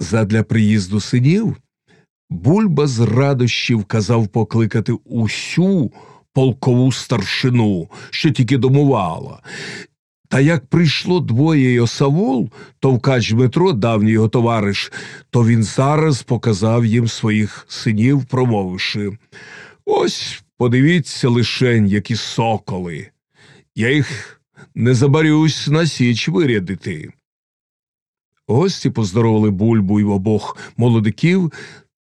Задля приїзду синів Бульба з радощів казав покликати усю полкову старшину, що тільки домувала. Та як прийшло двоє й осавул, товкач Дмитро, давній його товариш, то він зараз показав їм своїх синів, промовивши Ось подивіться лишень, які соколи. Я їх не забарюсь на січ вирядити. Гості поздоровили бульбу й обох молодиків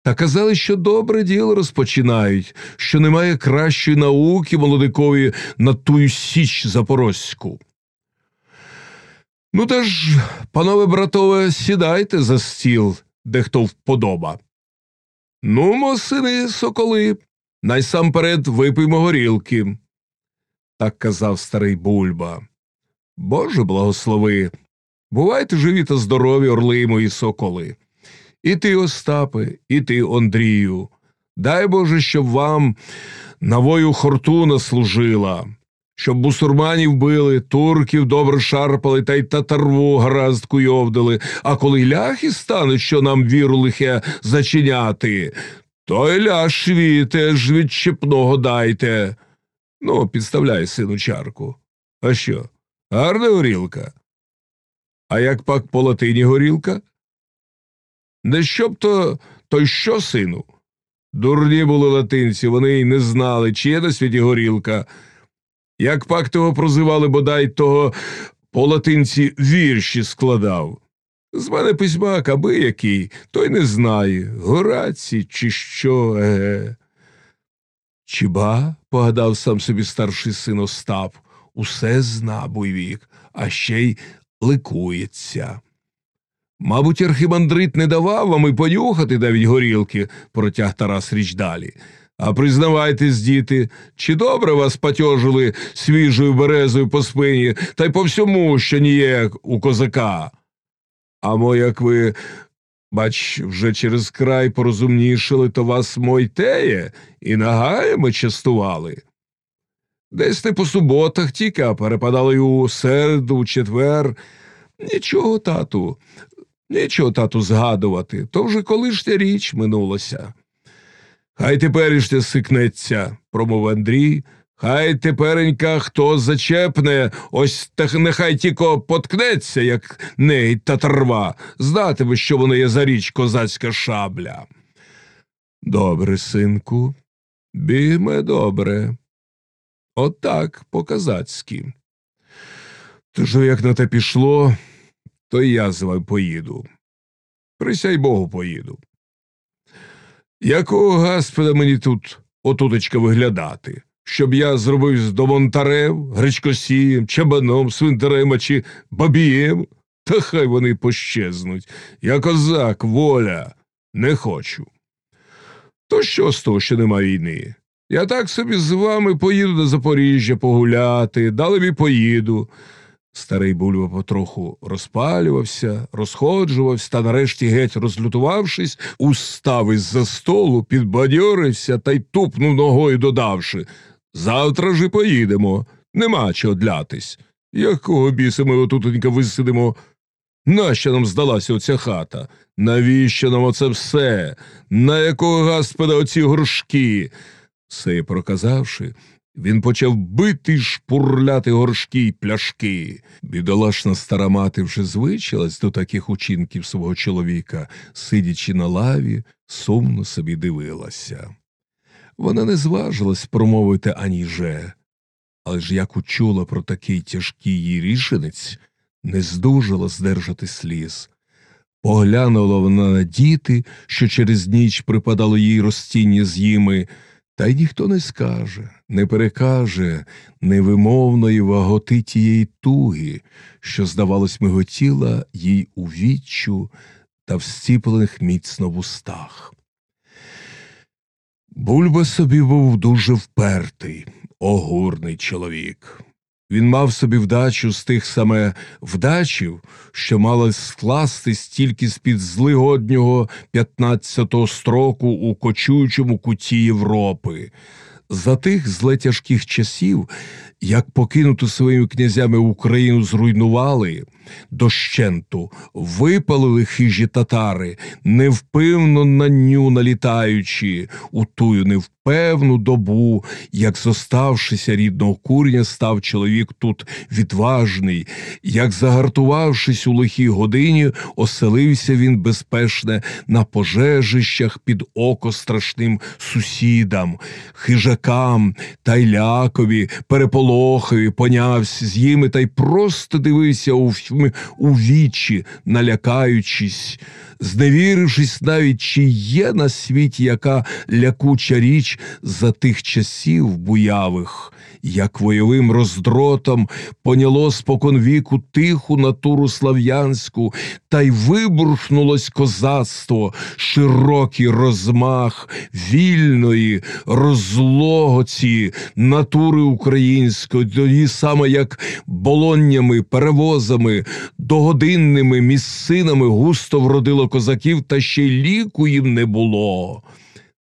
та казали, що добре діло розпочинають, що немає кращої науки молодикові на тую січ запорозьку. Ну та ж, панове братове, сідайте за стіл, де хто вподоба. Ну, мо, сини соколи, найсамперед випиймо горілки. Так казав старий бульба. Боже благослови. Бувайте живі та здорові, орли мої соколи. І ти, Остапе, і ти, Ондрію. Дай Боже, щоб вам навою хортуна служила, щоб бусурманів били, турків добре шарпали та й татарву гаразд куйовдили, а коли ляхи стануть, що нам віру лихе зачиняти, то й ляш теж від чепного дайте. Ну, підставляй, сину, чарку. А що? Гарна горілка? А як пак по латині горілка? Не щоб то, то що, сину? Дурні були латинці, вони й не знали, чи є на світі горілка. Як пак того прозивали, бодай того по латинці вірші складав. З мене письмак аби який, той не знає, Гораці, чи що, еге. Чи ба, погадав сам собі старший син Остап, усе зна буйвік, а ще й ликується. Мабуть, архімандрит не давав вам і понюхати навіть горілки, протяг Тарас річ далі. А признавайтесь, діти, чи добре вас патьожили свіжою березою по спині, та й по всьому, що ніяк у козака. А мо, як ви, бач, вже через край порозумнішили, то вас мойтеє і нагаями частували. Десь не по суботах тільки, а перепадали у середу, у четвер. Нічого, тату, нічого, тату, згадувати, то вже колишня річ минулася. Хай теперішня сикнеться, промов Андрій. Хай теперенька хто зачепне, ось та нехай тільки поткнеться, як ней татарва, знатиме, що воно є за річ козацька шабля. Добре, синку, бігме добре. Отак, по козацьки. Тож, як на те пішло, то я з вами поїду. Присяй Богу, поїду. Якого гаспеда мені тут отуточка виглядати? Щоб я зробив з домонтарем, гречкосієм, чабаном, свинтарем чи бабієм? Та хай вони пощезнуть. Я козак, воля, не хочу. То що з того, що нема війни? Я так собі з вами поїду до Запоріжжя погуляти, далі поїду. Старий бульба потроху розпалювався, розходжувався та, нарешті, геть розлютувавшись, устав із за столу, підбадьорився та й тупнув ногою, додавши Завтра ж і поїдемо. Нема чого длятись. Якого біса ми отутонька висидимо? Нащо нам здалася оця хата? Навіщо нам оце все? На якого гаспеда оці горшки? Все проказавши, він почав бити й шпурляти горшки й пляшки. Бідолашна стара мати вже звичилась до таких учинків свого чоловіка, сидячи на лаві, сумно собі дивилася. Вона не зважилась промовити ані же, але ж як учула про такий тяжкий її рішенець, не здужала здержати сліз. Поглянула вона на діти, що через ніч припадало їй розтіння з їми, та й ніхто не скаже, не перекаже невимовної ваготи тієї туги, що, здавалось, миготіла їй у віччю та встіплених міцно в устах. Бульба собі був дуже впертий, огурний чоловік. Він мав собі вдачу з тих саме вдачів, що мали скластись тільки з під злигоднього 15-го строку у кочуючому куті Європи. За тих зле тяжких часів, як покинуту своїми князями Україну зруйнували дощенту, випалили хижі татари, невпевно на ню налітаючи, у тую невпевну добу, як зоставшися рідного курня, став чоловік тут відважний, як загартувавшись у лихій годині, оселився він безпечне на пожежищах під око страшним сусідам, хижакам, лякові, переполохові, понявся з їми та й просто дивився у вічі, налякаючись, зневірившись навіть, чи є на світі яка лякуча річ за тих часів буявих, як воєвим роздротом поняло споконвіку тиху натуру слав'янську, та й вибурхнулось козацтво, широкий розмах вільної, розлогоці натури української, тоді саме як болоннями, перевозами, догодинними місцинами густо вродило козаків, та ще й ліку їм не було.